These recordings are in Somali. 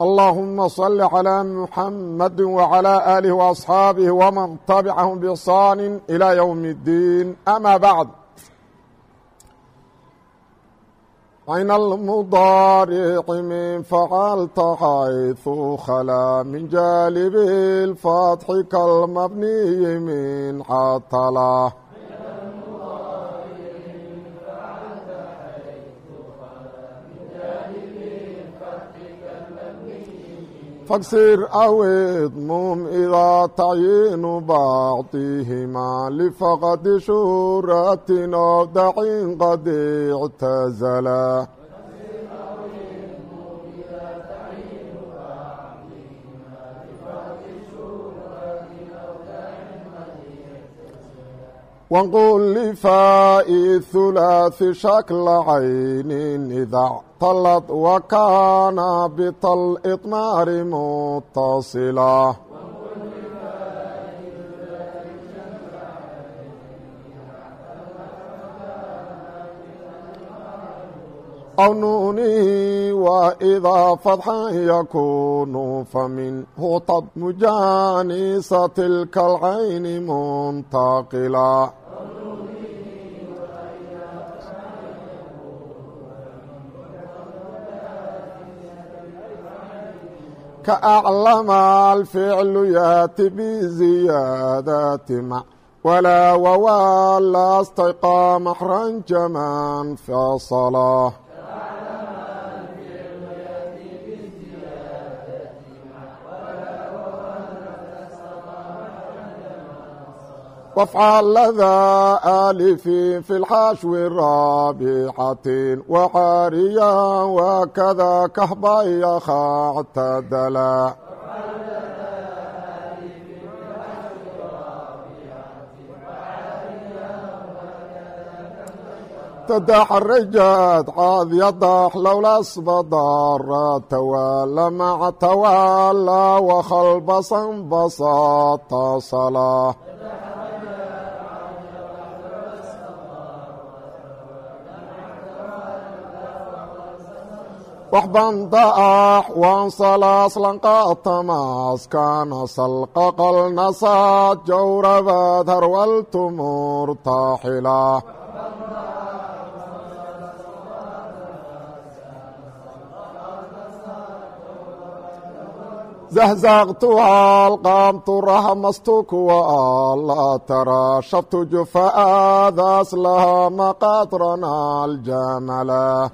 اللهم صل على محمد وعلى آله وأصحاabه ومن تبعهم بإحsان إلى يوم الدين أmا بعد عyn المضارع من فعلت حيث khلا من جالب الفتح كالمبني من xtلة فاكسر أو اضمم إذا تعيين بعضهما لفقد شورة أو دعين قد اعتزلا وانقل لفاء الثلاث شكل عين إذا طلت وكان بطل إطمار متصلا nuuni wإdaa fadxan yakunu faminhu tadmujaanisa tilka اlcayni muntaqila kaaclama alficlu yaati biziyaadati mac walaa wawaa la stayqaamaxranjaman fi salaa وافعل ذا آلف في الحشو الرابحة وحاريا وكذا كهبي خاعتدلا تدحرجت عاذ يضح لولا اصبضار توالى مع توالى وخلبصا بساط صلاه wax banda ah waansalaaslaanqaatamaas kaanasalqaqalnasaad jawrabaad harwaltumuur taaxila zahzaaqtuhaa alqaamtu rahmastu kuwa alla taraashabtu jufaadaas lahaa maqadrana aljamala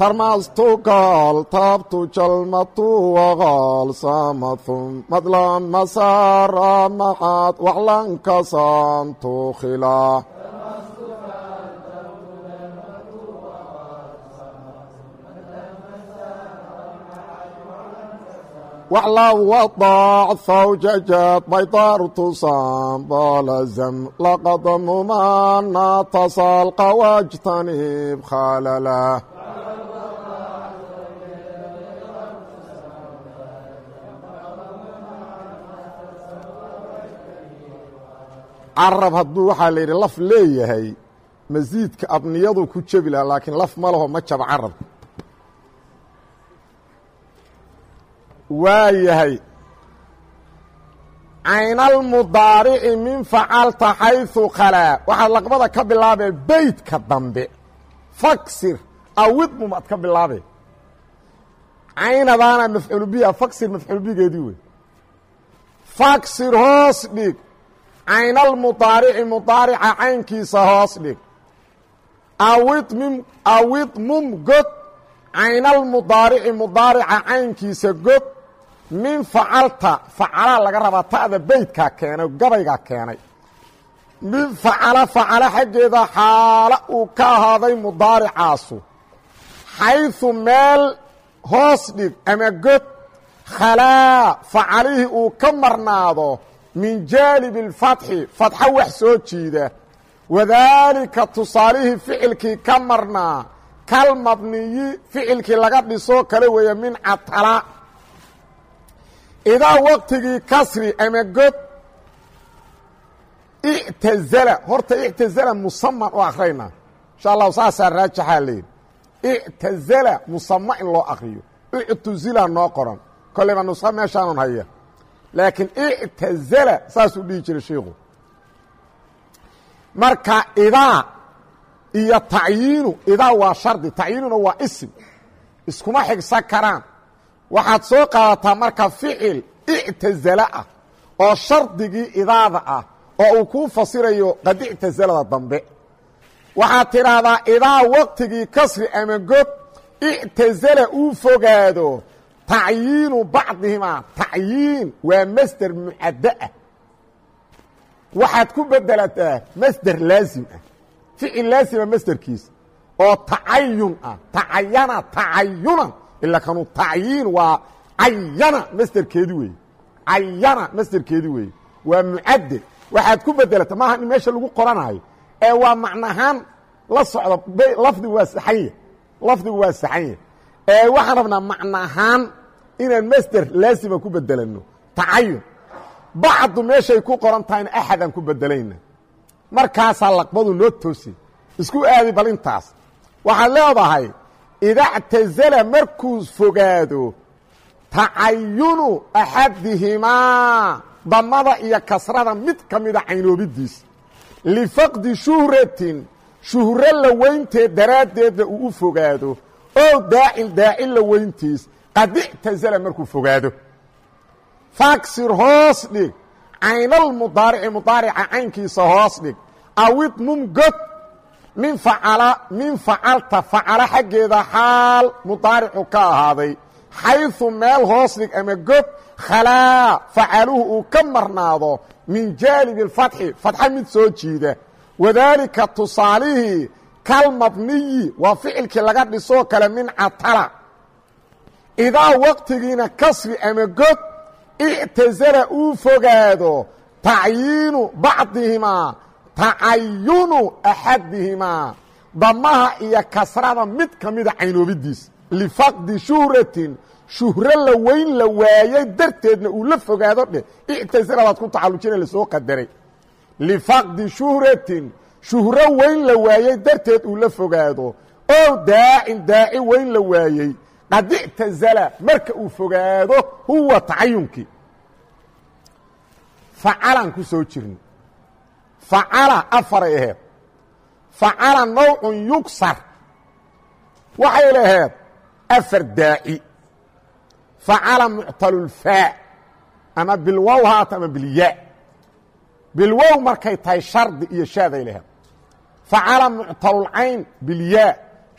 tarmastukaal taabtu jalmatu waqaal samathum madlan masaara maxaad waclanka saantu khilaa waclaw wadaac fawjajaad baydaartu sambalazam laqad mumaana tasaal qawaajtanib khalalah carab hadduu waxaa la yidhi laf leeyahay masiidka abniyadu ku jebi laha laakiin laf ma laho ma jaba carabka waa yahay caynalmudaarici min facalta xayثu khalaa waxaad laqbada ka bilaabee beytka dambe. Faksir awidmum aad ka bilaabe caynadaana mafcuul faksir mafcuul wey faksir hoos dhig caynalmudaarici mudaarica caynkiisa hoos dhig. Awidmim awidmum god caynalmudaarici mudaarica caynkiisa god min facalta facalaa laga rabaa ta'da beydkaa keenay gabaygaa keenay. Min facala facala xaggeeda xaala uu ka ahaaday mudaaricaasu. Xayثu meel hoos dhig ama god khalaa facalihii uu ka marnaado min jaanibi اlfatxi fatxo wax soo jiida. Wadaalika tusaalihii ficilkii ka marnaa kal ficilkii laga dhisoo kale weeye min catala idaa waqtigii kasri ama god ictazala horta ictazala musaman u akrayna insha allahu saasaa raajaxaa leyihi ictazala musama in loo akriyo ictuzila noo qoran. Kolleyba meeshaanun haya laakiin ictazala saasuu dhihi jiray shiiku marka idaa iyo tacyiinu idaa waa shardi tacyiinuna waa isim iskuma xigsan karaan. Waxaad soo qaadataa marka ficil ictazala ah oo shardigii idaada ah oo uu kuu fasirayo qad ictazalada dambe. Waxaad tidhaahdaa idaa waqtigii kasri ama god ictazala uu fogaado tacyiinu bacdihimaa tacyiin waa masder mucaddo ah waxaad ku bedelataa masder laazim ah ficil laazima masderkiisa oo tacayun ah tacayana tacayunan ila kanu tacyiin waa cayana masderkeedi weeye cayana masderkeedi weeye waa mucadde waxaad ku bedelata maaha in meesha lagu qoranayo ee waa macnahaan la socda lafdigu waa saxanya lafdigu waa saxanya ee waxaan rabnaa macnahaan inaan masder laazima ku bedelano tacayun. Bacdu meeshay ku qoran tahayna axadaan ku bedelayna. Markaasaa laqbadu noo toosi. Isku aadi bal intaas. Waxaad leedahay idactazala markuu fogaado tacayunu axadihimaa damada iyo kasrada mid ka mida caynoobidiis. Lifaqdi shuhratin shuhro la weynteed daraaddeedna uu u fogaado oo daacil daacil la weyntiis qad ictazala markuu fogaado. Faksir hoos dhig. Caynalmudaarici mudaarica caynkiisa hoos dhig. Awid mumgod min facala min facalta facala xaggeeda xaal mudaaricu ka ahaaday. Xayثu meel hoos dhig ama god khalaa facaluhu uu ka marnaado min jaanibi اfatxi fatxa mid soo jiida. Wadaalika tusaalihii kalmabniyi waa ficilkii laga dhisoo kale min catala idaa waqtigiina kasri ama god ictazala uu fogaado tacyiinu bacdihimaa tacayunu axadihimaa damaha iyo kasrada mid ka mida caynoobidiis. Lifaqdi shuhratin shuhro la weyn la waayey darteedna uu la fogaado dheh ictazaladaad ku tacallujina la soo qadaray. Lifaqdi shuhratin shuhro weyn la waayey darteed uu la fogaado. Oo daacin daaci weyn la waayey qad ictazala marka uu fogaado huwa tacayunkii. Facalan ku soo jirno facala afaray aheed facala nawcun yugsar waxay laheed afar daaci. Facala muctalulfaa ama bilwow haata ama bilyaa. Bilwow markay tahay shardi iyo shaaday laheed facala muctalulcayn bilyaa.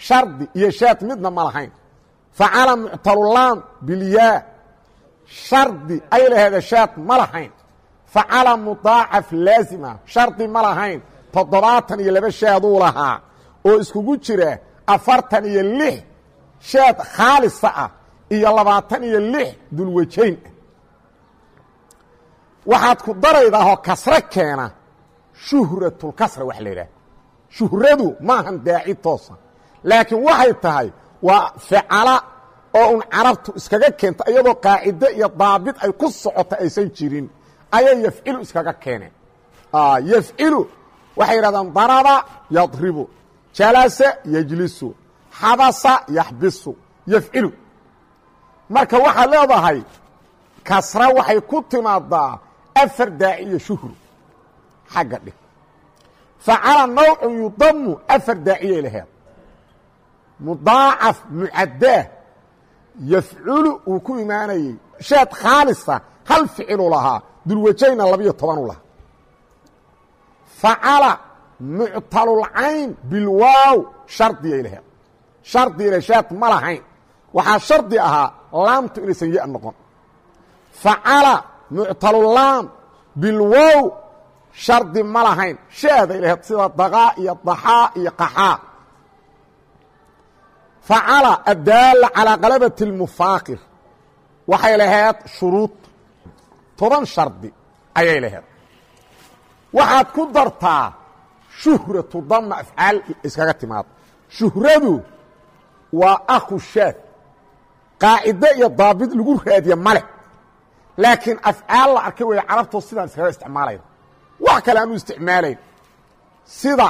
Shardi iyo shaad midna ma lahayn facala muctalulaam bilyaa shardi ay laheeda shaad ma lahayn facala mudaacaf laazima shardi ma lahayn toddobaatan iyo laba shaaduu lahaa oo iskugu jira afartan iyo lix shaad khaalisa ah iyo labaatan iyo lix dulwajayn ah waxaad ku daraydaahoo kasro keena shuhratulkasra wax la yidhaah shuhradu maahan daaci toosa laakiin waxay tahay waa ficala oo un carabtu iskaga keenta iyadoo qaacido iyo daabit ay ku socota aysan jirin ayay yafcilu iskaga keeneen yafcilu waxay yidhahdaan daraba yadribu jalasa yejlisu xabasa yaxbisu yafcilu. Marka waxaad leedahay kasra waxay ku timaadaa afar daaci iyo shuhru xagga dhig. Facala nawcun yudamu afar daaciyay laheed mudaacaf mucaddaah yafculu uu ku imaanayey shaad khaalisa hal ficilu lahaa dulwajayna labiyo tobanu lahaa. Facala muctalulcayn bilwaaw shardiyay laheed. Shardiile shaad ma lahayn. Waxaa shardi ahaa laamtu inaysan ya noqon. Facala muctalulaam bilwow shardi ma lahayn. Shaaday laheed sida daqaa iyo daxaa iyo qaxaa facala addaala calaa qalabati اlmufaaqir waxay lahayd shuruud toban shardi ayay lahayd waxaad ku dartaa shuhratu dama afcaal iskaga timaado shuhradu waa aku shaad qaacido iyo daabid lagu raadiye male laakiin afcaal la arkay weeye carabtoo sidaan iskaga isticmaalayna wax kale aanu isticmaalayn sida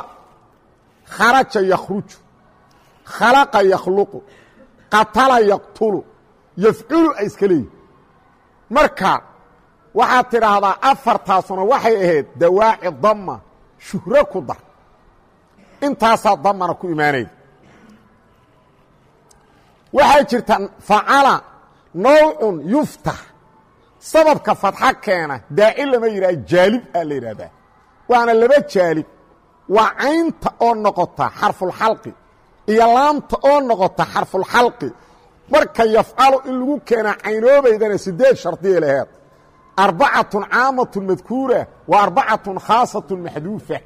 kharaja yakhruju khalaqa yakhluqu qatala yaqtulu yafculu ay iska leeyihiin marka waxaad tidhaahdaa afartaasuna waxay ahayd dawaaci dama shuhro ku dar. Intaasaa damana ku imaanayda waxaa jirta facala nawcun yuftax sababka fadxa keena daaci lama yidhaha jaalib aa la yidhahdaa waana laba jaalib. Waa caynta oo noqota xarfulxalqi iyo laamta oo noqota xarfulxalqi marka yafcalu in lagu keenaa caynoobaydana sideed shardiya laheed. Arbacatun caamatun madkuura wa arbacatun khaasatun maxduufa.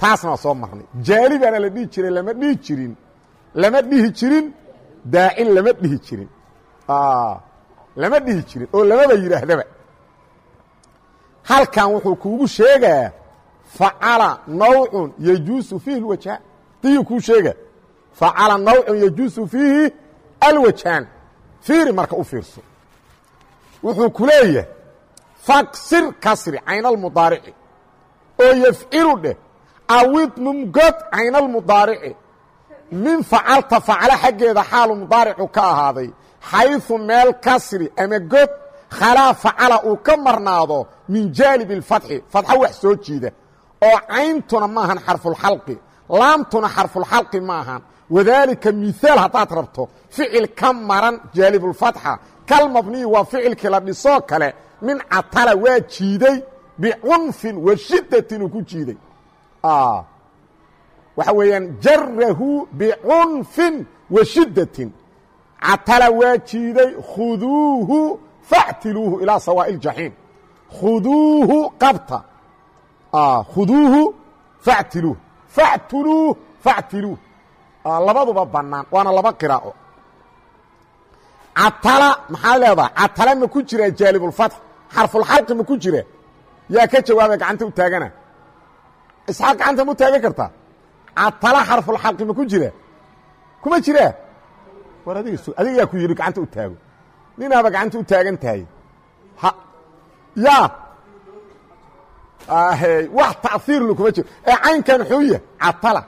Taasna soo marnay. Jaalibaana la dhihi jiray lama dhihi jirin. Lama dhihi jirin daacin lama dhihi jirin. Lama dhihi jirin oo lamaba yidhaahdaba. Halkan wuxuu kuugu sheegaa facala nawcun yajuusu fiihi اlwajhaan diyuu kuu sheega facala nawcun yajuusu fiihi alwajhaan fiiri marka u fiirso wuxuu ku leeyahay faksir kasri caynalmudaarici oo yafcilu dheh awidmum god caynalmudaarici min facalta facalo xaggeeda xaalu mudaaricu ka ahaaday xayثu meel kasri ama god khalaa facala uu ka marnaado min jaanib اlfatxi fatxo wax soo jiida oo cayntuna maahan xarfulxalqi laamtuna xarfulxalqi maahan wadaalika mihaal haddaad rabto ficil ka maran jaalibulfatxa kal mabniyi waa ficilkii la dhisoo kale min catala waa jiiday bicunfin wa shiddatin uu ku jiiday waxa weeyaan jarahu bicunfin wa catala waa jiiday khuduuhu factiluuhu ilaa sawaa'i اljaxiim khuduuhu qabta khuduuhu factiluuh factuluuh factiluuh labaduba bannaan waana laba qiraa'o. Catala maxaa leedaha catala ma ku jiraa jaalibulfatx xarfulxalqi ma ku jira yaa ka jawaabay gacanta u taagana. Isxaaq gacanta ma u taagan kartaa catala xarfulxalqi ma ku jira kuma jiraa war adiga adiga yaa ku yidhi gacanta u taago. Ninaaba gacanta u taagan tahay. Yaa. Wax ta'iirlu kuma jiro ee caynkan xuuya catala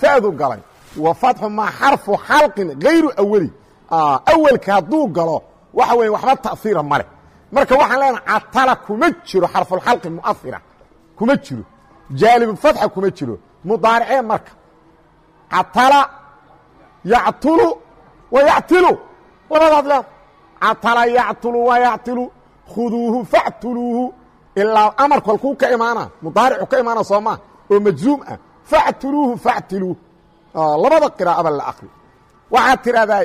fadu galay. Wa fatxu maa xarfu xalqin hayru awali. Awelka hadduu galo waxa weeye waxba ta'iira male marka waxaan leenaha catala kuma jiro xarfulxalqi mu'aira kuma jiro. Jaalibulfatxa kuma jiro. Mudaaricee marka. Catala yactulu wa yactilu. Labadaad leed catala yactulu wa yactilu. Khuduuhu factuluuhu ilaa amar kolkuu ka imaana mudaaricu ka imaana soo maa oo majzuum ah factuluuhu factiluuh labada qiraa'aba la akri waxaad tidhahdaa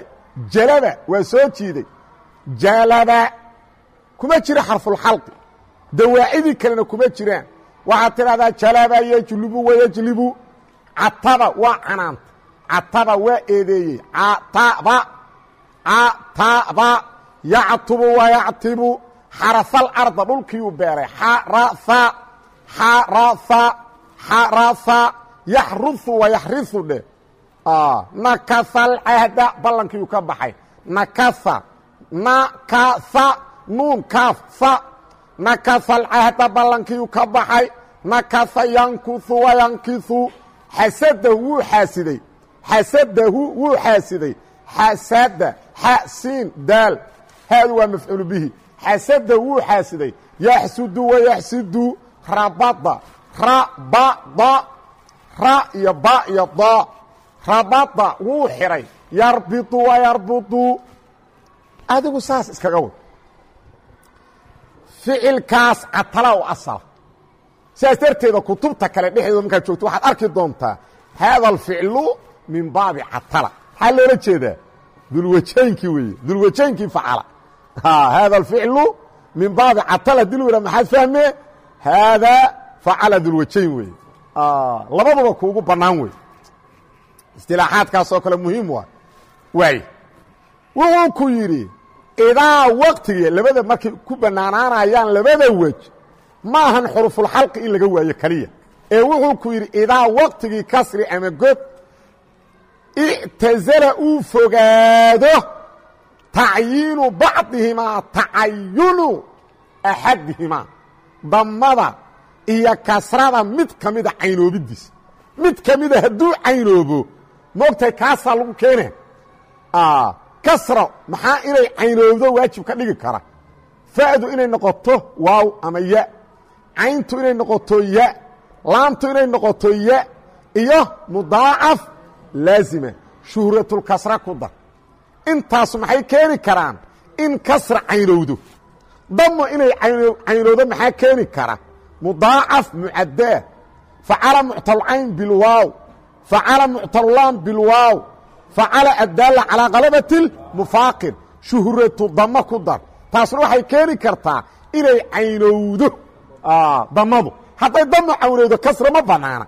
jalaba waa soo jiiday jalaba kuma jiro xarfulxalqi dawaacidii kalena kuma jiraan waxaad tidhahdaa jalaba yejlibu wayejlibu cataba waa canaanta cataba waa eedeeyey cataba cataba yactubu wayactibu xarafal arda dhulkiiuu beeray xarafa xarafa xarafa yaxruhu wayaxrihu dheh nakasa alcahda ballankiiuu ka baxay. Nakasa nakasa nuun kaaf fa alcahda ballankiiuu ka baxay. Nakasa yankuhu wayankihu xasadahu wuu xaasiday. Xasadahu wuu xaasiday. Xasada xasiin daal. Haadu waa mafcuulu bihi. Xasada wuu xaasiday. Yaxsudu wayaxsidu rabada rabada ra iyo ba iyo da. Rabada wuu xihay yarbidu wayarbudu adigu saas iskaga wad. Ficilkaas catala u asala sidaas darteeda kutubta kale dhexdeeda markaad joogto waxaad arki doontaa haada alficlu min baabi catala maxaa loola jeedaa dulwajaynkii weeye dulwajaynkii facala. Haada alficlu min baabi catala haddii lu maxaad fahmee? Haadaa facala dulwajayn weeye labaduba kuugu bannaan wey istilaaxaadkaasoo kale muhiim waa waay wuxuu ku yidhi idaa waktigii labada markay ku bannaanaanayaan labada wej ma ahan xurufulxalqi in laga waayo keliya ee wuxuu ku yidhi idaa waktigii kasri ama god ictazala uu fogaado tacyiinu bacdihimaa tacayunu axadihimaa damada iyo kasrada mid ka mida caynoobidiisa mid ka mida hadduu caynoobo moogtahay kaasaa lagu keena kasra maxaa inay caynoobdo waajib ka dhigi kara? Fa'du inay noqoto waaw ama ya. Cayntu inay noqoto ya. Laamtu inay noqoto ya. Iyo mudaacaf laazima shuhratulkasra ku dar. Intaasu maxay keeni karaan? In kasra caynowdo damo inay caynowdo maxaa keeni kara mudaacaf mucaddaa facala muctalcayn bilwaaw facala muctalulaam bilwaaw facala addaalla calaa kalabati mufaaqir shuhratu damo ku dar taasna waxay keeni kartaa inay caynowdo damadu hadday damo caynowdo kasra ma bannaana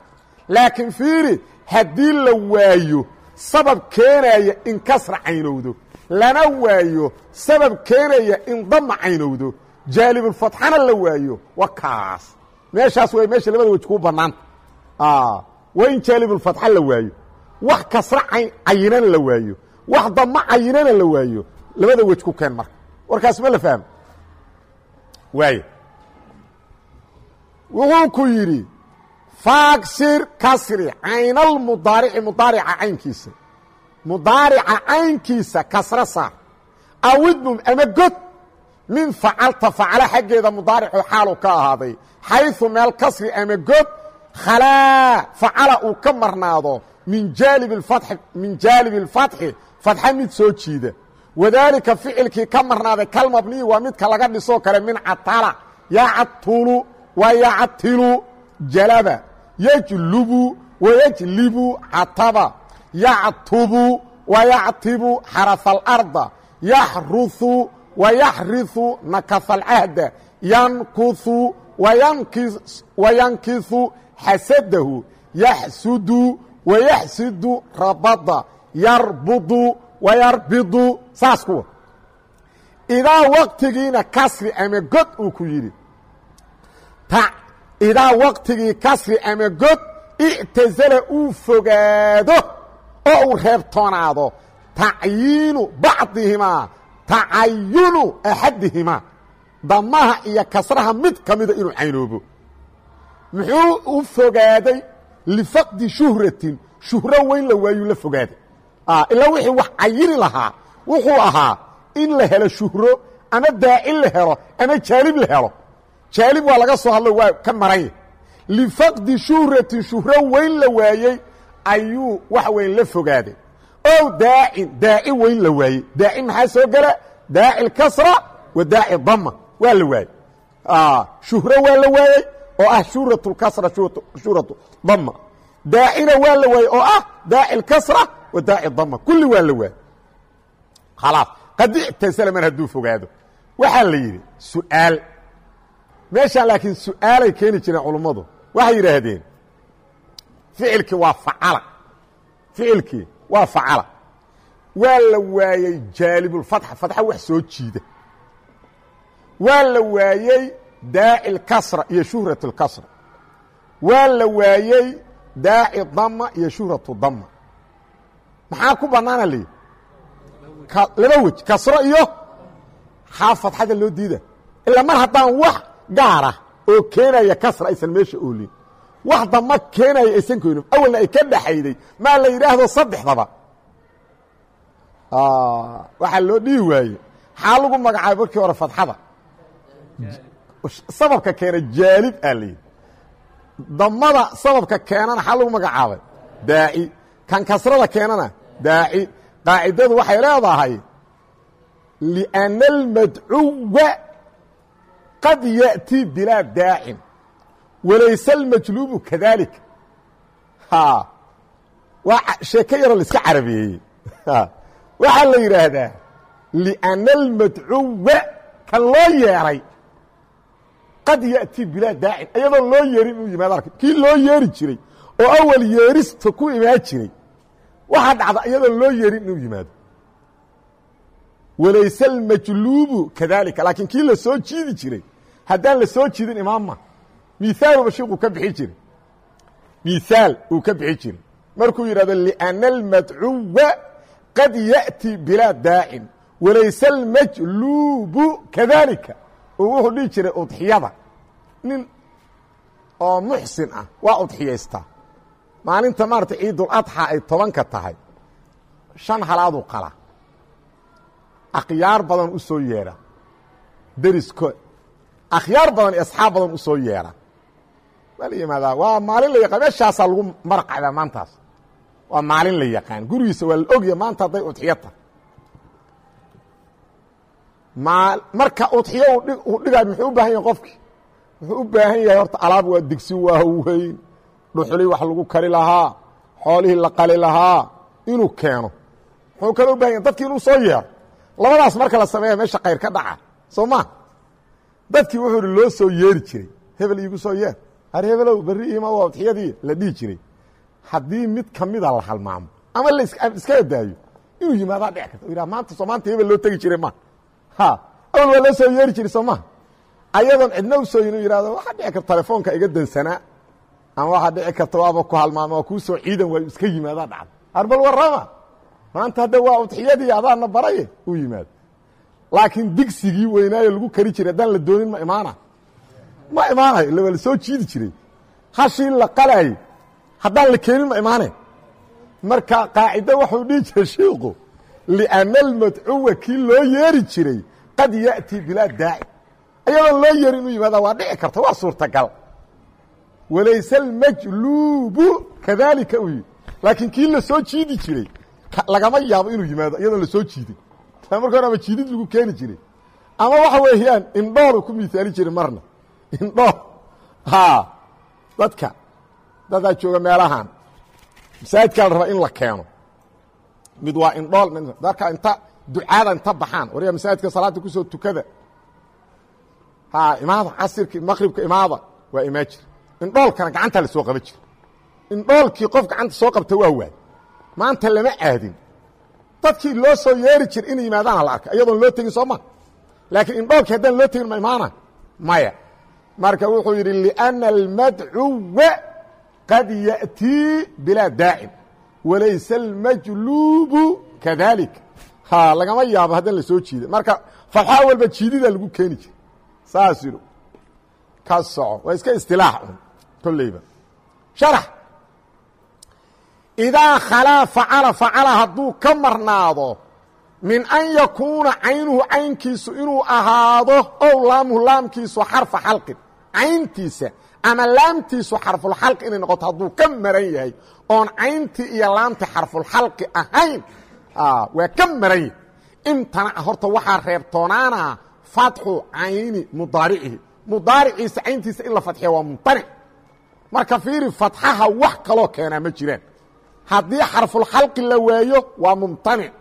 laakiin fiiri haddii la waayo sabab keenaya in kasra caynowdo lana waayo sabab keenaya in dama caynowdo jaalibulfatxana la waayo wa kaas meeshaas way meesha labada wej kuu bannaanta waa in jaalibulfatxa la waayo. Wax kasra cayinana la waayo. Wax dama cayinana la waayo. Labada wej ku keen marka. Warkaas ma la fahmo. Waay wuxuu ku yidhi faagsir kasri caynalmudaarici mudaarica caynkiisa. Mudaarica caynkiisa kasra saar. Awidmum ama god min facalta facala xaggeeda mudaaricu xaalu ka ahaaday xayثu meel kasri ama god khalaa facala uu ka marnaado min jaalib اfatxi min jaalib اlfatxi fatxa mid soo jiida wadaalika ficilkii ka marnaaday kalmabniyi waa midka laga dhisoo kale min catala yacatulu waa yactilu jalaba yajlubu wayajlibu cataba yactubu wayactibu xarafa alarda yaxruثu wayaxriu nakafalcahda yankuhu wayankisu xasadahu yaxsudu wayaxsidu rabada yarbudu wayarbidu saas kuwa idaa waqtigiina kasri ama god uu ku yidhi idaa waqtigii kasri ama god ictazala uu fogaado oo uu reebtoonaado tacyiinu bacdihimaa tacayunu axadihimaa damaha iyo kasraha mid ka mida inuu caynoobo. Muxuu u fogaaday lifaqdi shuhratin. Shuhro weyn la waayuu la fogaaday. Ilaa wixii wax cayini lahaa. Wuxuu ahaa in la helo shuhro ama daacin la helo ama jaalib la helo. Jaalib waa laga soo hadlo waa ka maranya lifaqdi shuhratin shuhro weyn la waayey ayuu wax weyn la fogaaday ow daacin daaci weyn la waayey daaci maxaa soo gela daaci اkasra wa daaci dama waa la waayey shuhro waa la waayey oo ah shuhrat اkasra shuhratu dama daacina waa la waayey oo ah daaci اkasra wa daaci dama kulli waa la waayey khalaas qad ictasala mar hadduu fogaado waxaa la yidhi su'aal meeshaan laakiin su'aalay keeni jireen culummadu waxay yidhaahdeen ficilkii waa facala ficilkii waa facala. Waa la waayey jaalibulfatxa fatxa wax soo jiida. Waa la waayey daaci اlkasra iyo shuhrat اlkasra waa la waayey daaci dama iyo shuhratu dama maxaa ku bannaana layidhi laba wej kasro iyo xaa fatxada loo diida. Ilaa mar haddaan wax gaara oo keenaya kasra aysan meesha oolin wax dama keenaya aysan koyno awalna ay ka dhaxayday. Maa la yidhaahdo saddexdaba. Ah, Waxaa loo dhihi waaye. Xaa lagu magacaabay markii hore fadxada. Sababka keena jaalib aa la yidhi. Damada sababka keenana xaa lagu magacaabay. Daaci. Kan kasrada keenana daaci. Qaacidadu waxay leedahay liana almadcuwa qad ya'tii bilaa daacin walayse almajluubu kadalik. Waa sheeko yaroo la iska waxaa la yidhaahdaa liأna almadcuwa kan loo yeeray qad yaأtii bilaa daacin ayadoo loo yeerin inuu yimaado arka kii loo yeeri jiray oo awal yeerista ku imaan jiray waxaa dhacda iyadoo loo yeerin inuu yimaado. Walayse almajluubu kadalika laakiin kii la jiidi jiray haddaan la soo jiidin imaamma miaal bashiiquu ka bixi jiray. Miaal uu ka bixi jiray. Markuu yidhahdo liأna almadcuwa qad yaأti bilaa daacin walayse almajluubu kadalika oo wuxuu dhihi jiray udxiyada. Nin oo muxsin ah waa udxiyaystaa. Maalinta maarata ciiduladxa ay tobanka tahay. Shan halaaduu qala. Akhyaar badan u soo yeedha. Akhyaar badan iyo asxaab badan u soo waa la yimaadaa waa maalin la yaqaan meeshaasaa lagu marqacdaa maantaas. Waa maalin la yaqaan gurigiisa waa la ogya maanta hadday udxiyo tahay maa marka udxiyo uu dhigaay muxuu u baahan yahay qofkii wuxuu u baahan yahay horta alaab waa digsi waa weyn dhuxulii wax lagu kari lahaa xoolihii la qali lahaa inuu keeno. Muxuu kale u baahan yahay dadkii inuu soo yeero labadaas marka la sameeya meesha kayr ka dhaca soo ma? Dadkii wuxuu ihi loo soo yeeri jiray hebel iigu soo yeer har hebelow berri ima waa udxiyadii la dhihi jiray. Haddii mid kamida la halmaamo ama la iska daayo inuu yimaadaa dhici karta. Yidhaha maanta soo maanta hebel loo tegi jiray ma. Ha. Awal waa loo soo yeeri jiray soo maha ayadoon cidna u soo inu yihahdo waxaa dhici karta telefoonka iga dansanaa ama waxaa dhici karta waaba ku halmaama waa kuu ciidan waa iska yimaadaa dhacda. Harbal warrama maanta hadda waa udxiyadii adaana baraye uu yimaado. Laakiin digsigii weynaayo lagu kari jiray haddaan la doonin ma imaana ma imaanayo waa la soo jiidi jiray. Hashii la qalayay haddaan la keenin ma imaanayn marka qaacido wuxuu dhihi jiray shiiku lianna almadcuwa kii loo yeeri jiray qad ya'tii bilaa daaci ayadoon loo yeerin inuu yimaada waa dhici karta waa suurtagal. Walayse almajluubu kadalika uu yidhi. Laakiin kii la soo jiidi jiray lagama yaabo inuu yimaado iyadoon la soo jiidin marka hore ama jiidid lagu keeni jiray. Ama waxa weeyaan indhoolu ku miaali jiray marna indhool ha! Dadka. Dadaa jooga meelahan masaajidkaa la rabaa in la keeno. Mid waa indhool dadka inta ducaada inta baxaan waryaa masaajidka salaada ku soo tukada. Ha imaada casirki maqribka imaada waa imaa jir. Indhoolkana gacantaa la soo qaban jira indhoolkii qof gacanta soo qabta waa waay maanta lama aadin. Dadkii loo soo yeeri jir inay yimaadaana la arkay iyadoon loo tegin soo ma. Laakiin indhoolkii haddaan loo tegin ma imaana maya marka wuxuu yidhi liأna almadcuwa qad yأtii bilaa daacin walayse almajluubu kadalik ha lagama yaabo haddaan la jiida marka farxaa walba jiidida lagu keeni jira saas yidhi. Ka soco. Waa iska istilaax un kolleyba sharax. Idaa khalaa facala facala hadduu ka marnaado min an yakuuna caynuhu caynkiisu inuu ahaado ow laamuhu laamkiisu xarfa xalqin cayntiisa ama laamtiisu xarfulxalqi inay noqoto hadduu ka maran yahay oon cayntii iyo laamtii xarfulxalqi ahayn waa ka maran yahay. Imtanaca horta waxaa reebtoonaana fatxu cayni mudaaricihi mudaariciisa cayntiisa in la fadxiya waa mumtanic marka fiiri fatxaha wax kaloo keenaa ma jiraan. Haddii xarfulxalqi la waayo waa mumtanic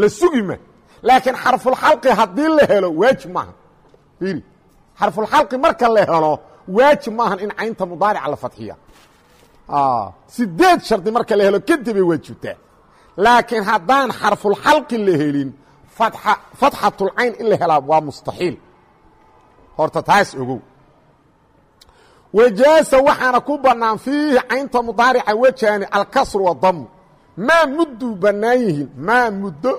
la sugima laakiin xarfulxalqi haddii la helo waajib maaha. Fiiri xarfulxalqi marka la helo waajib maahan in caynta mudaarica la fadxiya sideed shardi marka la helo kadibay waajibtaa laakiin haddaan xarfulxalqi la helin fatxatulcayn in la helaa waa mustaxiil. Horta taas ogow. Wajaasa waxaana ku bannaan fiihi caynta mudaarica wejaani alkasru wadamu maa mudduu bannaan yihiin maa muddo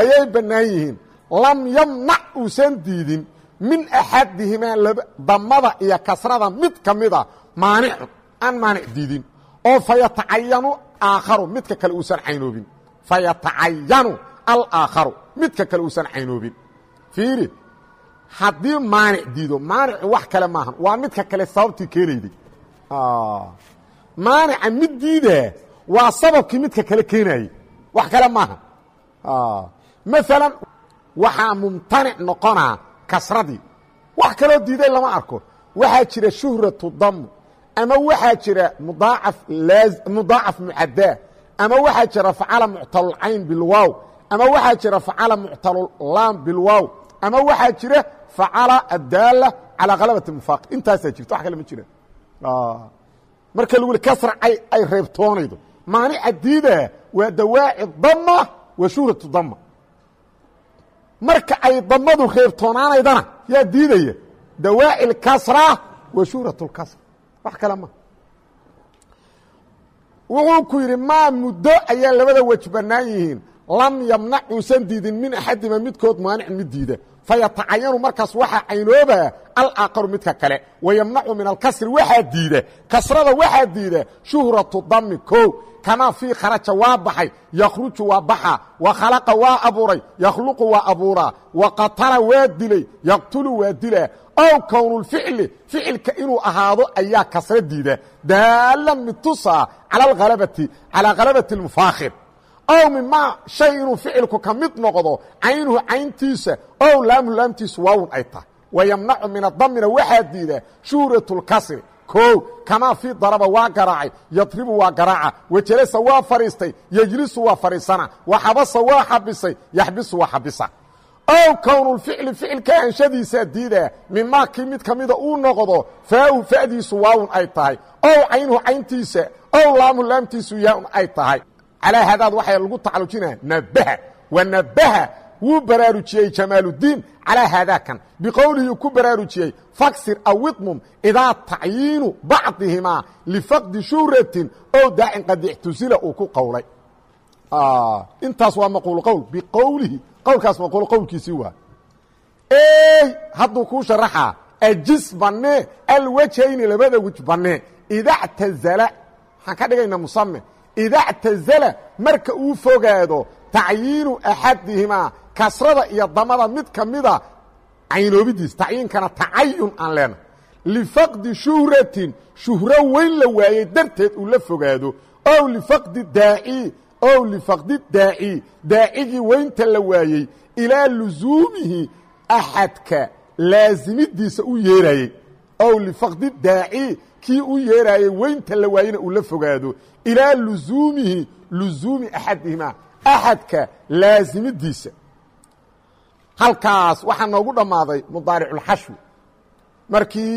ayay bannaan yihiin. Lam yamnac uusan diidin min axadihimaa damada iyo kasrada mid ka mida maanicun aan maanic diidin. Oo fayatacayanu aakharu midka kale uusan caynoobin. Fayatacayanu alaakharu midka kale uusan caynoobin. Fiiri haddii maanic diido maanicu wax kale maahan waa midka kale sababtii keenayday maanica mid diidaa waa sababkii midka kale keenayey wax kale maaha maalan waxaa mumtanic noqonaa kasradii wax kaloo diiday lama arko. Waxaa jira shuhratu damu ama waxaa jira mudaacaf mucadaa ama waxaa jira facala muctalulcayn bilwaaw ama waxaa jira facala muctalulaam bilwaaw ama waxaa jira facala addaala calaa khalabati mufaaq intaasaa jirta wax kale ma jiraan marka lagu kasra ay reebtoonaydo maanica diidaa waa dawaaci dama wa shuhratu dama marka ay damadu reebtoonaanaydana yaa diidaya. Dawaaci اlkasra wa shuhrat اlkasra wax kale ma. Wuxuu ku yidhi maa muddo ayaa labada wej bannaan yihiin. Lam yamnac uusan diidin min axadima midkood maanicin mid diida. Fayatacayanu markaas waxaa caynoobaa alaaqaru midka kale. Wayamnacu min alkasri waxaa diida. Kasrada waxaa diida shuhratu dami ko kamaa fii kharaja waa baxay yakhruju waa baxa wa khalaqa waa abuuray yakhluqu waa abuuraa wa qatala waa dilay yaqtulu waa dilaa ow kownulficli ficilka inuu ahaado ayaa kasra diida. Daalan mid tusaa cala alhalabati calaa halabati اlmufaakhir ow mimaa shay inuu ficilku ka mid noqdo caynuhu cayntiisa ow laamu laamtiisu waawun ay tahay. Wayamnacu min adamina waxaa diida shuhrat اlkasri o kamaa fii daraba waa garaacay yadribu waa garaaca wajalasa waa fadhiistay yejlisu waa fadhiisana waxabasa waa xabisay yaxbisu waa xabisa. Ow kownulficli ficilka anshadiisaa diidaa mimaa kii mid ka mida uu noqdo faahu fa'diisu waawun ay tahay ow caynuhu cayntiisa ow laamu laamtiisu yaaun ay tahay. Calaa haadaad waxaa lagu tacalujinaa nabaha wa wuu baraarujiyey jamaaludiin calaa haadaakan biqowlihii ku baraarujiyey faksir awidmum idaa tacyiinu bacdihimaa lifaqdi shuhratin ow daacin qad ixtusila uu ku qowlay. Intaas waa maquul qowl. Biqowlihi qowlkaas maquul qowlkiisii waa ey hadduu kuu sharaxaa ajis bannee alwajhayni labada wej bannee idactazala waxaan ka dhigaynaa musame idactazala marka uu fogaado tacyiinu axadihimaa kasrada iyo damada mid ka mida caynoobidiis tacyiinkana tacayun aan leena lifaqdi shuhratin shuhro weyn la waayey darteed uu la fogaado. Ow lifaqdi daaci ow lifaqdi daaci daacigii weynta la waayey ilaa lusuumihi axadka laasimidiisa u yeerayey ow lifaqdi daaci kii u yeeraayey weynta la waayeyna uu la fogaado. Ilaa lusuumihi lusuumi axadihimaa axadka laasimidiisa halkaas waxaa noogu dhammaaday mudaariculxashwi markii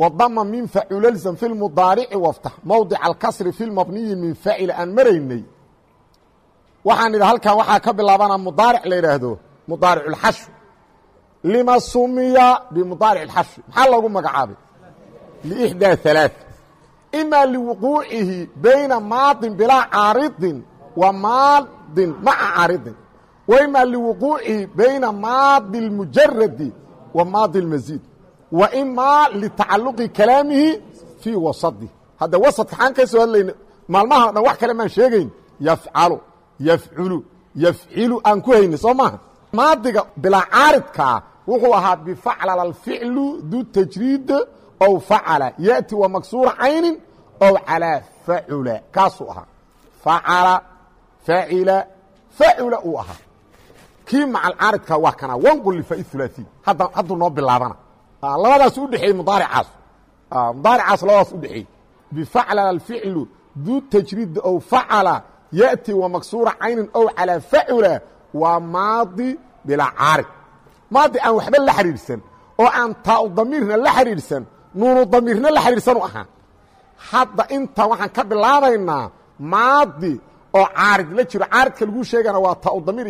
wadama min faculalzam fi lmudaarici waftax mowdica alkasri fi lmabniyi min facila aan maraynay. Waxaan idhi halkan waxaa ka bilaabana mudaaric la yidhaahdo mudaariculxashwi lima sumiya bimudaaric alxashwi maxaa loogu magacaabay? Liixdaa alaa imaa liwuquucihi bayna maadin bilaa caaridin wa maadin maca caaridin. wa ima liwuquucihi bayna maadi اlmujaradi wa maadi اlmasiid wa ima litacaluqi kalaamihi fii wasadi hadda wasadka xaan ka soo hadlayna maalmaha dhan wax kale maan sheegayn yafcalu yafculu yafcilu aan ku hayni soo maaha maadiga bilaa caaridkaa wuxuu ahaa bifaclal alficlu du tajriid ow facala yaأti wa maksuura caynin ow calaa facula kaasuu ahaa facala facila facula uu ahaa kii macalcaaridka waa kana wanqulifa hulaaثi hadda hadduu noo bilaabana. Labadaas udhexeeyey mudaaricaas. Mudaaricaas labadaas udhexeeyey bifaclal alficlu du tajriid ow facala yaأti wa maksuura caynin ow calaa facula waa maadi bilaa caarid maadi aan waxba la xidhiidhsan oo aan taau damiirna la xidhiidhsan nuunu damiirna la xidhiidhsanu ahaa hadda inta waxaan ka bilaabaynaa maadi oo caarid la jiro. Caaridka lagu sheegana waa taau damiir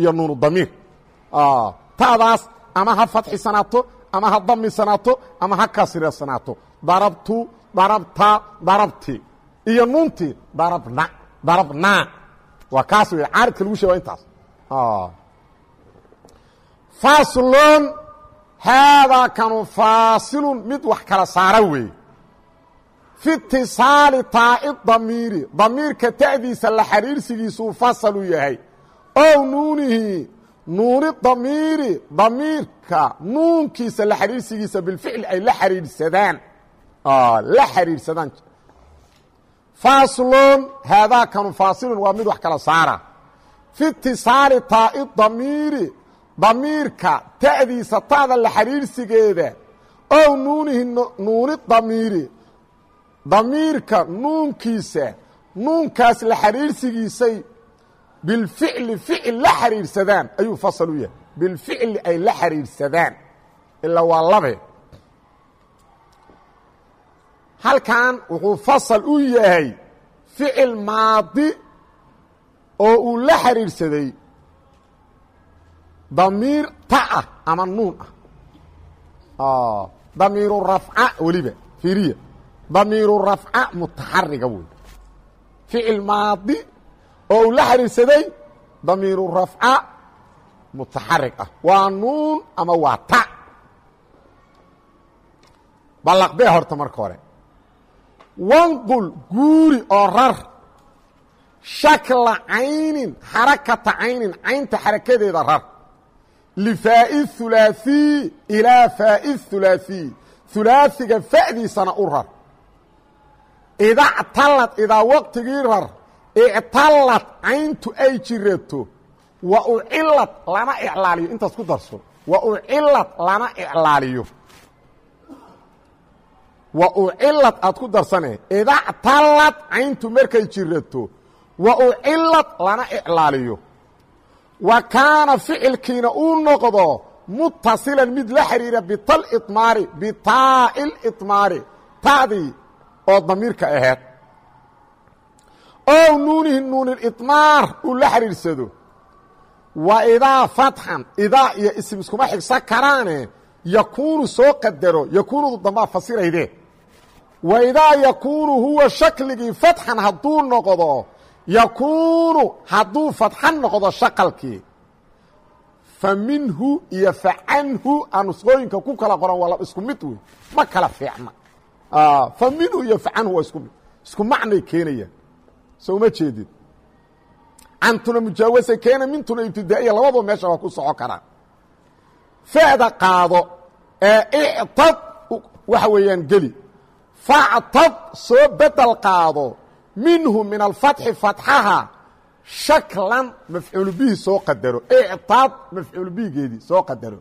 iyo nuunu damiir. Ta'daas ama ha fadxisanaato ama ha damisanaato ama ha kasirsanaato darabtu darabta darabti iyo nuuntii darabna darabnaa waa kaas wey caaridka lagu sheega intaas. Faslun haadaa kanu faasilun. Mid wax kala saara weeye fi itisaali taa'i damiiri. Damiirka ta'diisa la xidhiirsigiisuu fasalu yahay. Ow nuunihi nuuni damiiri damiirka nuunkiisa la xidhiirsigiisa bilficli ay la xidhiidhsadaan la xidhiidhsadaan faslun haadaa kanu faasilun waa mid wax kala saara. Fi itisaali taa'i damiiri. Damiirka ta'diisa ta'da la xidhiidhsigeeda ow nuunihi nuuni damiirka nuunkiisa nuunkaas la xidhiidhsigiisay bilficli ficil la xidhiidhsadaan ayuu fasal u yahay. Bilficli ay la xidhiidhsadaan ilaa waa labe. Halkan wuxuu fasal u yahay ficil maadi oo uu la xiriirsaday damiir ta ah ama nuun ah. Damiiru rafca weliba fiiriya damiiru rafca mutaxariga wey ficil maadi oo uu la xiriirsaday damiiru rafca mutaxarig ah. Waa nuun ama waa ta. Ballaqbee horta marka hore. Wanqul guuri oo rar. Shakla caynin xarakata caynin caynta xarakadeeda rar. Lifaa'i hulaaثiy ilaa faa'i hulaaثiy hulaasiga fa'diisana u rar ida ctalad idaa waqtigii rar ictalad cayntu ay jirato wa ucilad lana iclaaliyo. Intaas ku darso wa ucilad lana iclaaliyo. Wa ucilad aad ku darsane idactalad cayntu markay jirato wa ucilad lana iclaaliyo. Wa kaana ficilkiina uu noqdo mutasilan mid la xiriira bital imaari bitaa'i liطmaari ta'dii oo damiirka ahayd. Ow nuunihi nuuniliطmaar uu la xiriirsado wa idaa fatxan idaa iyo isim iskuma xigsan karaane yakuunu soo qadaro yakuunudu dambaa fasirayde. Wa idaa yakuunu huwa shakligii fatxan hadduu noqdo yakuunu hadduu fatxan noqdo shaqalkii. Fa minhu iyo fa canhu aa nusqooyinka ku kala qoran waa isku mid wey ma kala fiicna fa minhu iyo fa canhu waa isku isku macnay keenayaan. Soo uma jeedid cantuna mujaawasa keena mintuna ibtidaa'iya labadoo meesha waa ku soco karaan. Fa'da qaado ee ictad waxa weeyaan geli. Factad soo bedel qaado minhu min alfatxi fatxaha shaklan mafcuul bihi soo qadaro. Ictaad mafcuul bihigeedii soo qadaro.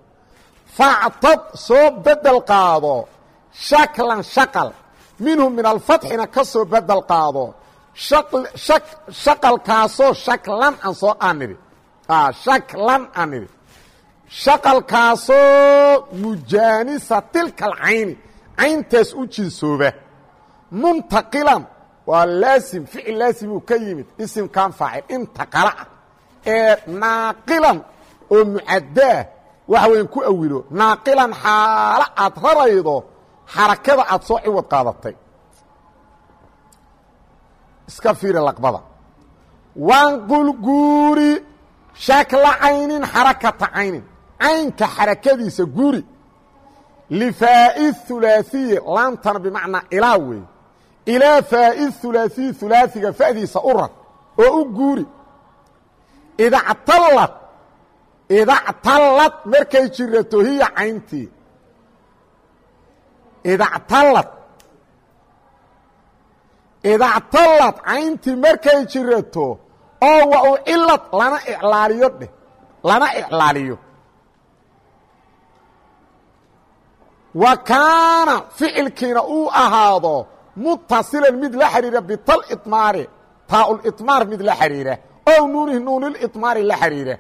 Factad soo bedel qaado shaklan shaqal minhu min alfatxina ka soo bedel qaado. Shaqalkaasoo shaklan aan soo aan nidhi shaklan aan nidhi shaqalkaasoo mujaanisa tilka alcayni cayntaas u jinsooba. Muntaqilan waa laasim ficil laasimuu ka yimid. Isimkan faacil. Intaqala. Ah ee naaqilan oo mucaddaah waxa weyan ku awilo. Naaqilan xaalo aad raraydo xarakada aad soo ciwad qaadatay iska fiiri laqbada wanqul guuri shakla caynin xarakata caynin caynka xarakadiisa guuri lifaa'i hulaaثiyi laantana bimacnaa ilaa wey ilaa faa'i hulaaثiyi hulaaثiga fa'diisa u rar oo u guuri idactallad idactallad markay jirato hiya cayntii idactalad idactalad cayntii markay jirato oo wa u cilad lana iclaaliyo dheh lana iclaaliyo. Wa kaana ficilkiina uu ahaado mutasilan mid la xidhiira bitalidmaari taaulidmaar mid la xidhiira ow nuunihi nuunilidmaari la xidhiira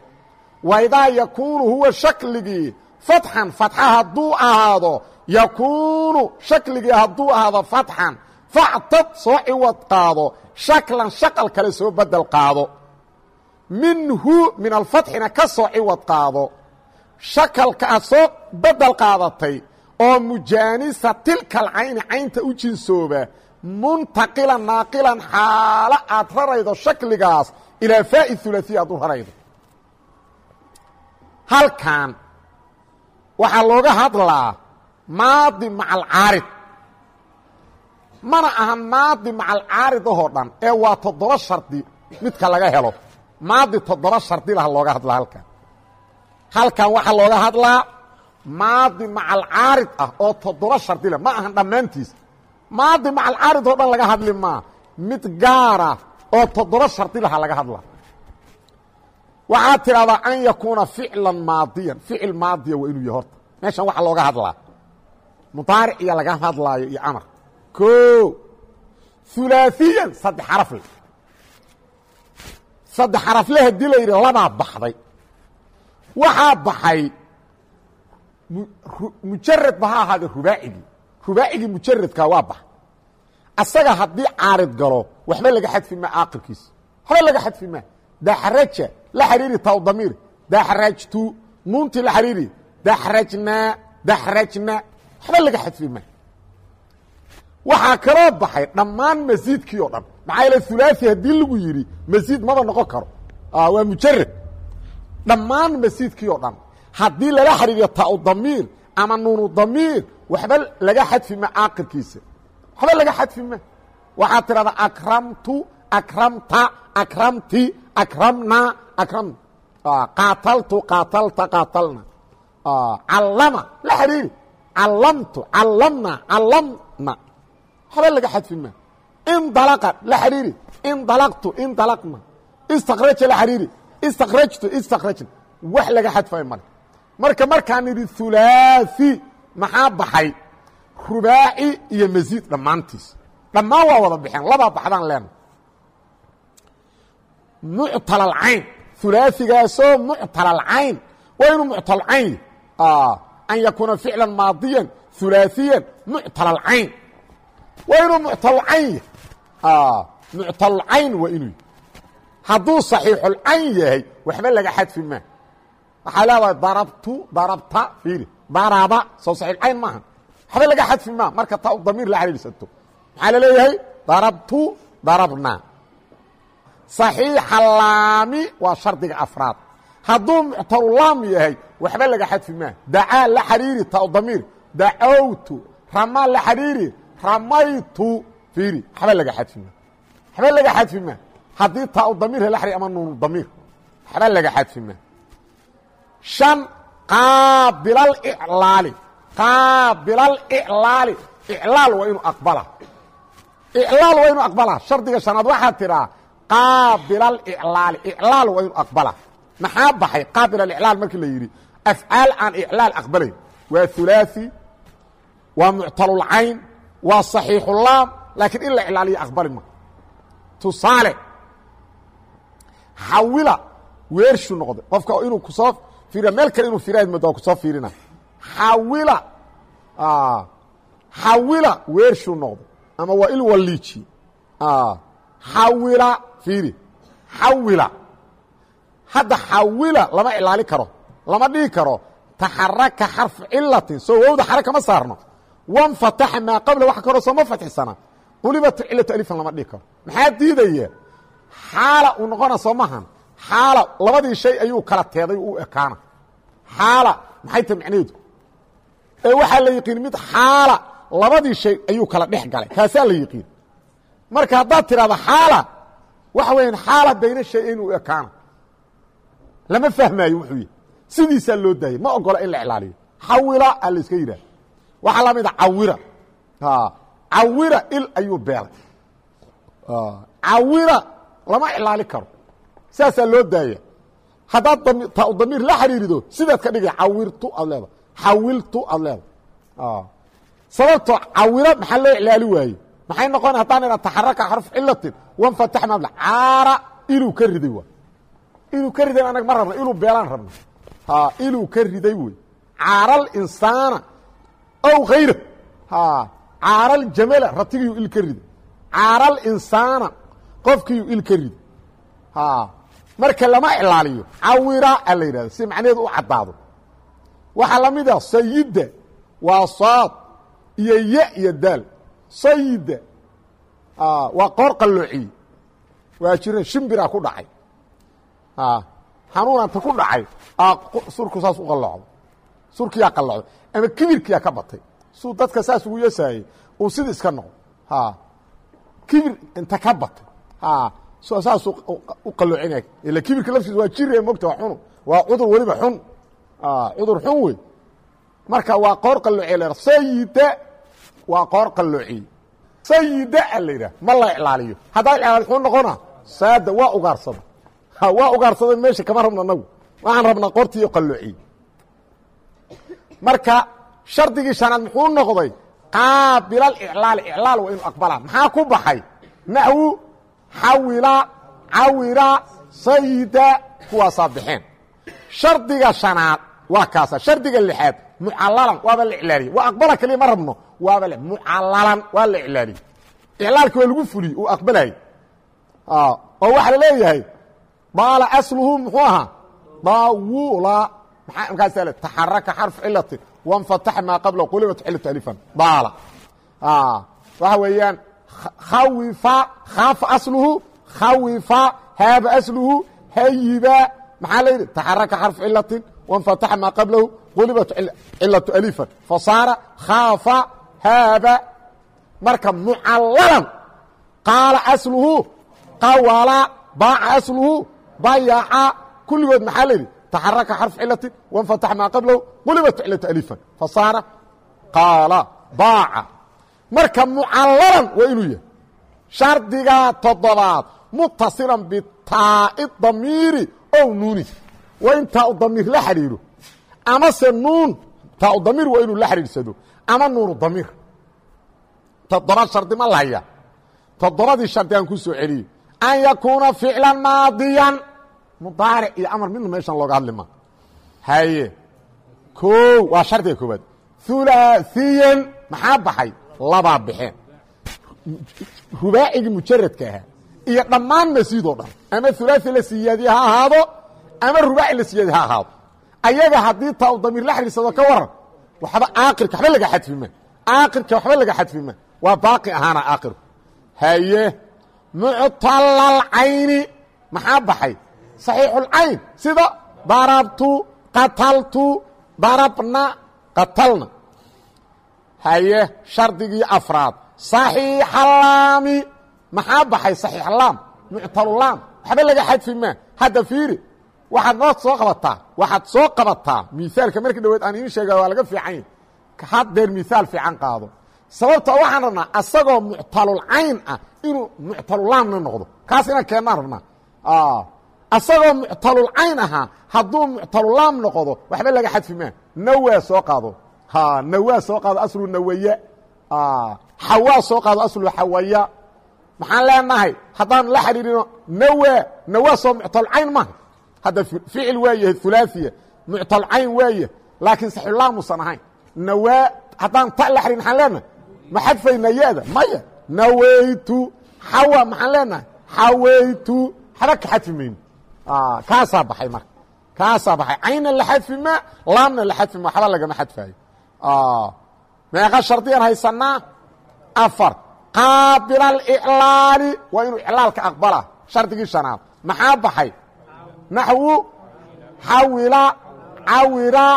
waidaa yakuunu huwa shakligii fatxan fatxa hadduu ahaado yakuunu shakligii hadduu ahaado fatxan factad soo ciwad qaado shaklan shaqal kale soo bedel qaado. Minhu min alfatxina ka soo ciwad qaado. Shakalka aad soo bedel qaadatay oo mujaanisa tilka alcayni caynta u jinsooba muntaqilan naaqilan xaalo aad raraydo shakligaas ilaa faa'i hulaaثiya aad u raraydo. Halkan waxaa looga hadlaa maadi maca alcaarid mana ahan maadi maca alcaarid ahoo dhan ee waa toddoba shardi midka laga helo. Maadi toddoba shardi laha looga hadlaa halkan. Halkan waxaa looga hadlaa maadi maca alcaarid ah oo toddoba shardi leh. Ma ahan dhammaantiis. Maadi maca alcaarid oo dhan laga hadli maa mid gaara oo toddoba shardi laha laga hadla waxaad tidhahdaa an yakuuna ficlan maadiyan. Ficil maadiya waa inuu yahay horta. Meeshan waxaa looga hadlaa mudaaric iyo laga hadlaayo iyo amar o hulaaثiyan saddex xarafle saddex xarafle haddii la yidhi labaa baxday waxaa baxay mujarad ba ha ahaade rubaacigii rubaacigii mujaradka waa bax asaga haddii caarid galo waxba laga xadfi maa aakirkiisa waxba laga xadfi maa daxraja la xiriiri taw damiir daxrajtu nuuntii la xiriiri daxrajnaa daxrajna waxba laga xadfi ma waxaa kaloo baxay dhammaan masiidkii oo dhan. Maxaa yaele hulaaثi haddii lagu yidhi masiid maba noqon karo. Waa mujarad dhammaan masiidkii oo dhan haddii lala xiriiriyo taau damiir ama nuunu damiir waxba laga xadfi ma aakirkiisa. Waxba laga xadfi ma. Waxaad tidhahdaa akramtu akramta akramti akramna akram qaataltu qaatalta qaatalna. Callama la xiriiri callamtu callamna callamna waxba laga xadfi ma indalaqa la xiriiri indalaqtu indalaqna. Istakraja la xiriiri istakrajtu istakrajna. Wax laga xadfay male. Marka markaan idhi hulaaثi maxaa baxay? Rubaaci iyo masiid dhammaantiis. Dhammaan waa wada baxeen labaa baxdaan leena. Muctalalcayn hulaaثigaasoo muctalalcayn waa inuu muctalalcayn an yakuuna ficla maadiyan ulaaiya muctalcayn waa inuu muctalcayn yahay muctalcayn waa inuu hadduu saxiixulcayn yahay waxba laga xadfi maa waxaa leedahay darabtu darabta iili daraba soo saxiixulcayn maaha waxba laga xadfi maa marka ta damiir la xidhiidhsato maxaa la leeyahay darabtu darabna saxiixa laami waa shardiga afraad hadduu muctarulaam yahay waxba laga xadfi maa dacaa la xariiri tao damiir. Dacowtu ramaa la xariiri ramaytu iiri waxba laga xadfi maa waxba laga xadfi maa haddii taau damiirha la xari ama nuunu damiir. Waxba laga xadfi maa shan qaabilaliclaali qaabilaliclaali iclaal waa inuu aqbalaa iclaal waa inuu aqbalaa shardiga shanaad waxaa tidhaa qaabilaliclaali iclaal waa inuu aqbalaa maxaa baxay qaabil اعlaal markii la yidhi afcaal aan اعlaal aqbalayn waa ثulaaثi waa muctalulcayn waa صaxiixulaam laakiin in la iclaaliyo aqbali ma tusaale xawila weershu noqday qofka inuu kusoo meel kale inuu firaad moodo kusoo fiirina xawila xawila weershuu noqday ama waa il waliiji xawila fiiri xawila hadda xawila lama ilaali karo lama dhigi karo. Taxaraka xarfu cilatin soo wowda xaraka ma saarno. Wanfataxa maa qabla waxa ka hor sooma fatxisana qulibat cilatu alifan lama dhigi karo. Maxaa diidaya? Xaala uu noqona soo mahan xaala labadii shay ayuu kala teeday u ekaana. Xaala maxay tahay macnaheedu? Ee waxaa la yiqiin mid xaala labadii shay ayuu kala dhex galay. Kaasaa la yiqiin marka haddaad tidhahdo xaala waxa weeyaan xaala bayna shay-ayn u ekaana lama fahmaayo wuxuu yihi sidiisaa loo daayay ma ogola in la iclaaliyo. Xawila a la iska yidhaah waxaa la mida cawira. Cawira il ayuu beelay. Cawira lama iclaali karo. Saasaa loo daaya. Haddaad ta damiir la xariirido sidaad ka dhigay cawirtu aad leeda xawiltu aad leeda sababtoo cawiro maxaa loo iclaali waaye maxay noqona haddaan ina taxaraka xarf cilatin wanfatax mabla caara inuu ka riday waa inuu ka riday anag ma rabna inuu beelaan rabna inuu ka riday wey caara linsaana ow hayra caara ljamala ratigiyuu il ka riday. Caara linsaana qofkiiyuu il ka riday. Marka lama iclaaliyo cawira a la yidhahda si macnaheedu u caddaado. Waxaa la mid a sayida waa saad iyo ya iyo daal. Sayida waa qoor qalloociye. Waa jira shimbiraa ku dhacay xanuunanta ku dhacay. Surku saas u qalloocdo surkiyaa qallocday ama kibirkiyaa ka batay. Suu dadka saas ugu yasaayey uu sida iska noqdo kibir inta ka batay. Saasuu u qaloocinay ila kibirka laftiisa waa jire mogta waa xunu waa cudur weliba xun. Cudur xun wey marka waa qoor qalloociye la sayida waa qoor qalloociye sayida a la yidhah ma la iclaaliyo. Haddaa iclaali xuu noqona saada waa ugaarsada waa ugaarsada meesha kama rabno anagu. Waxaan rabnaa qortiiyo qalloociye marka shardigii shanaad muxuu noqday? Qaabil iclaali iclaal waa inuu aqbalaa. Maxaa ku baxay? Naxwu xawila cawira sayida kuwaasaa baxeen shardiga shanaad waa kaasa. Shardiga lixaad mucallalan waaba la iclaaliye. Waa aqbala keliya ma rabno waaba mucallalan waa la iclaaliye. Iclaalki waa lagu fuliyey uu aqbalayey oo waxaa la leeyahay daala asluhu muxuu ahaa? Daawula le taxaraka xarfu cilatin wanfataxa maa qabla qulibat cilatu alifan. Daala waxa weeyaan khawifa khaafa asluhu khawifa haaba asluhu hayiba maxaa la yidhi? Taxaraka xarfu cilatin wanfataxa maa qablahu qulibat cilatu alifan. Fasaara khaafa haaba. Marka mucallalan qaala asluhu qawala baaca asluhu bayaca kulligood maxaa la yidhi? Taxaraka xarfu cilatin wanfataxa maa qablahu qulibat cilatu alifan. Fasaara qaala baaca. Marka mucallalan waa inuu yahay. Shardiga toddobaad mutasilan bitaa'i damiiri ow nuuni. Waa in taa u damiir la xidhiidho. Amase nuun taa u damiir waa inuu la xidhiidhsado. Ama nuunu damiir. Toddoba shardi ma lahaya toddobadii shardi aan ku soo celiyey an yakuuna ficlan maadiyan mudaaric iyo amar midna meeshan looga hadli ma haye ko waa shardiga koowaad hulaaثiyan maxaa baxay labaa baxeen rubaacigii mujaradka ahaa iyo dhammaan masiidoo dhan ama hulaaثi la siyaadiye ha ahaado ama rubaaci la siyaadiye ha ahaado ayaga haddii taa u damiir la xiriirsado ka waran waxba aakirka waxba laga xadfima aakirka waxba laga xadfima waa baaqi ahaana aakirku haye muctalalcayni maxaa baxay? Saxiixulcayn sida? Darabtu qataltu darabna qatalna. Haye shardigii afraad. Saxiixalaami maxaa baxay? Saxiixlaam muctalulaam waxba laga xadfi maa hadda fiiri. Waxaad noo soo qabataa. Waxaad soo qabataa. Miaalka markii dhaweed aan iin sheega waa laga fiican haddeer miaal fiican qaado sababta waxaan rabnaa asagoo muctalulcayn ah inuu muctalulaamna noqdo. Kaas inaan keennaan rabnaa asagoo muctalulcayn ahaa hadduu muctalulaam noqdo waxba laga xadfi maa nawaa soo qaado. Nawaa soo qaado aslu nawaya xawaa soo qaado aslu xawaya maxaan leenahay haddaan la xidhiirino nawaa nawaa soo muctalcayn maaha. Hadda ficil waa yahay hulaaثiya muctalcayn waaya laakiin saxulaamusan ahayn. Nawaa haddaan ta la xidhiir maxaan leenahay ma xadfayna ya-da maya. Nawaytu. Xawa maxaan leenahay? Xawaytu xaba ka xadfi mayno kaasaa baxay marka. Kaasaa baxay. Caynna la xadfi ma laamna la xadfi ma waxba lagama xadfaayo. Meeqa shardiyaan haysanaa afar. Qaabila aliclaali waa inuu iclaalka aqbala. Shardigii shanaad. Maxaa baxay? Naxwu. Xawila. Cawira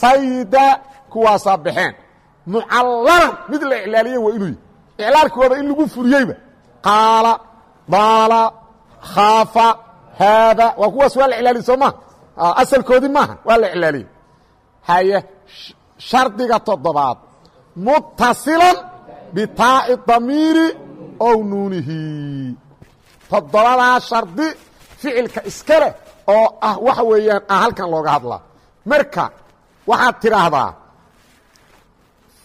sayida kuwaasaa baxeen mucallalan. Mid la iclaaliye waa inuu yih iclaalkooda in lagu furiyeyba. Qaala daala khaafa haaba waa kuwaas waa la iclaaliye soo maha asalkoodii maaha. Waa la iclaaliyey haye shardiga toddobaad. Mutasilan bitaa'i damiiri ow nuunihi. Toddobadaa shardi ficilka iska leh oo ah waxa weeyaan ah halkan looga hadlaa. Marka waxaad tidhaahdaa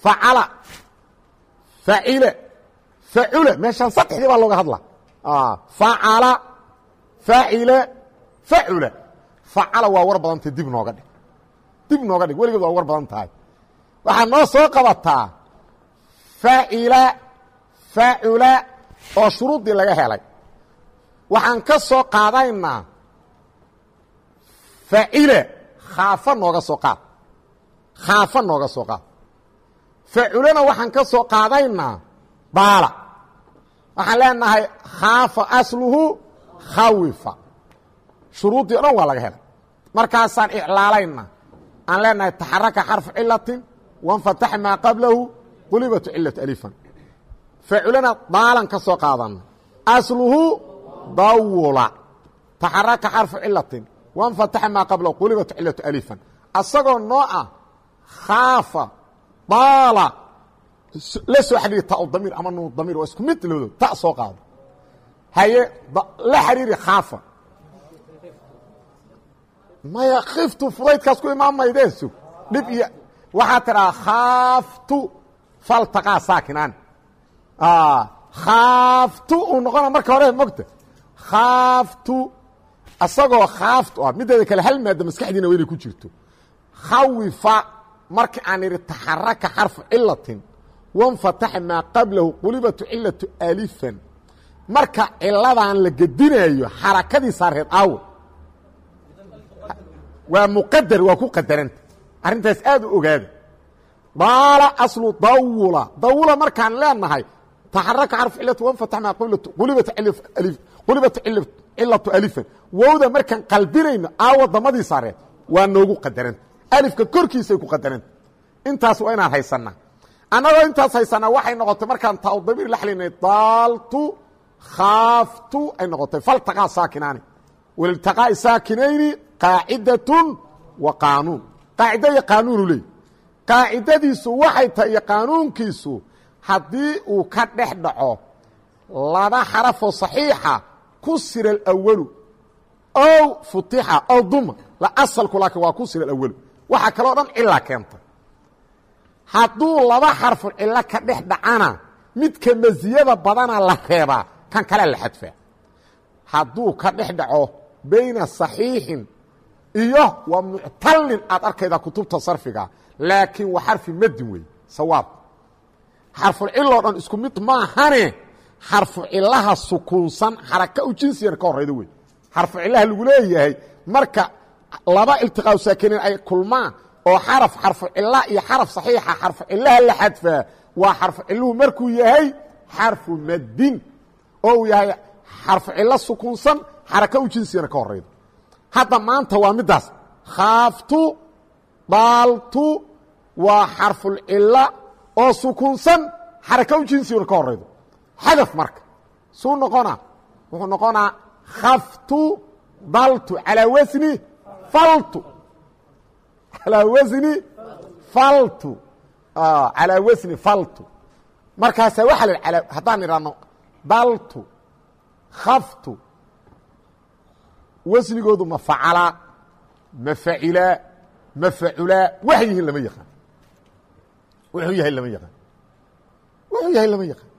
facala facile facule meeshaan saddexdii baa looga hadlaa facala facile facula facala waa war badantay dib nooga dhig dib nooga dhig weligeed waa war badan tahay waxaad noo soo qabataa facila facula oo shuruuddii laga helay waxaan ka soo qaadaynaa facile khaafa nooga soo qaad khaafa nooga soo qaad faculana waxaan ka soo qaadaynaa baala waxaan leenahay khaafa asluhu khawifa shuruuddii dhan waa laga helay markaasaan iclaalayna aan leenahay taxaraka xarfu cilatin wanfatax maa qablahu qulibatu cilatu alifan faculana daalan ka soo qaadana asluhu dawula taxaraka xarfu cilatin wanfataxa maa qablahu qulibatu cilatu alifan asagoo noo ah khaafa daala la soo xidhiiri ta damiir ama nuun damiir waa isku mid loodo ta soo qaado. Haye la xidhiiri khaafa. Maya kiftu fudaydkaas ku imaan maydee sug dhib iyo waxaa tidhaha khaaftu faltaqaa saakinaan. Khaaftu uu noqona marka hore mogta. Khaaftu asagoo khaaftu ah mideeda kale hal maada maskaxdiina waa inay ku jirto. Khawifa marka aan idhi taxaraka xarfu cilatin wanfataxa maa qablahu qulibatu cilatu alifan. Marka ciladan la gedinayo xarakadii saareed aawo. Waa muqadar waa ku qadaranta arrintaas aad u ogaada. Daala aslu dawula. Dawula markaan leenahay taxaraka xarf cilatu wanfatax maa qulibatu qulibatu cilatu alifan. Wowda markaan qalbinayno aawo damadii saareed. Waa noogu qadaranta alifka korkiisay ku qadaranta intaas waa inaan haysanaa annagoo intaas haysanaa waxay noqotay markaan taa damiir laxlinay daaltu kaaftu ay noqotay. Faltaqaa saakinaani. Waliltaqaa'i saakinayni qaacidatun wa qaanuun. Qaacido iyo qaanuunu leey. Qaacidadiisu waxay tahay iyo qaanuunkiisu haddii uu ka dhex dhaco laba xarafoo saxiixa kusira alawalu ow futixa ow duma asalku laakiin waa kusira alawalu waxaa kaloo dhan cilaa keenta hadduu laba xarfu cilo ka dhex dhacana midka masiyada badana la reebaa kan kale la xadfaa. Hadduu ka dhex dhaco bayna صaxiixin iyo wa muctalin aad arkaydaa kutubta sarfiga laakiin waa xarfi madin wey sawaab. Xarfuciloo dhan isku mid maahane xarfu cilaha sukuunsan xaraka u jinsiyana ka horayda wey. Xarfu cilaha lagu leeyahay marka laba iltiqaa saakiniin ay kulmaan oo xaraf xarfu cila iyo xaraf saxiixa xarfu cilaha la xadfaa waa xarfu ciluhu markuu yahay xarfu madin oo uu yahay xarfu cilo sukuunsan xaraka u jinsiyana ka horayda hadda maanta waa middaas khaaftu daaltu waa xarfulcila oo sukuunsan xaraka u jinsiguna ka horaydo xadaf marka. Suu noqonaa? Wuxuu noqonaa khaftu daltu alaa wasni faltu. Alaa wasni faltu. Alaa wasni faltu. Markaasa waxa la haddaan idhahno daltu khaftu. Wasnigoodu ma facalaa ma facilaa ma faculaa waxay yihiin lama yaqaan. Wuxuu yahay lama yaqaan. Wuxuu yahay lama yaqaan.